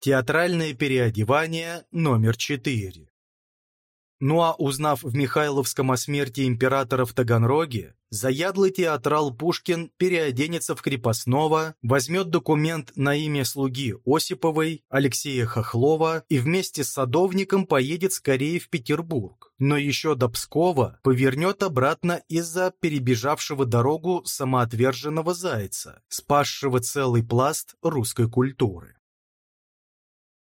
Театральное переодевание номер 4. Ну а узнав в Михайловском о смерти императора в Таганроге, заядлый театрал Пушкин переоденется в крепостного, возьмет документ на имя слуги Осиповой, Алексея Хохлова и вместе с садовником поедет скорее в Петербург. Но еще до Пскова повернет обратно из-за перебежавшего дорогу самоотверженного зайца, спасшего целый пласт русской культуры.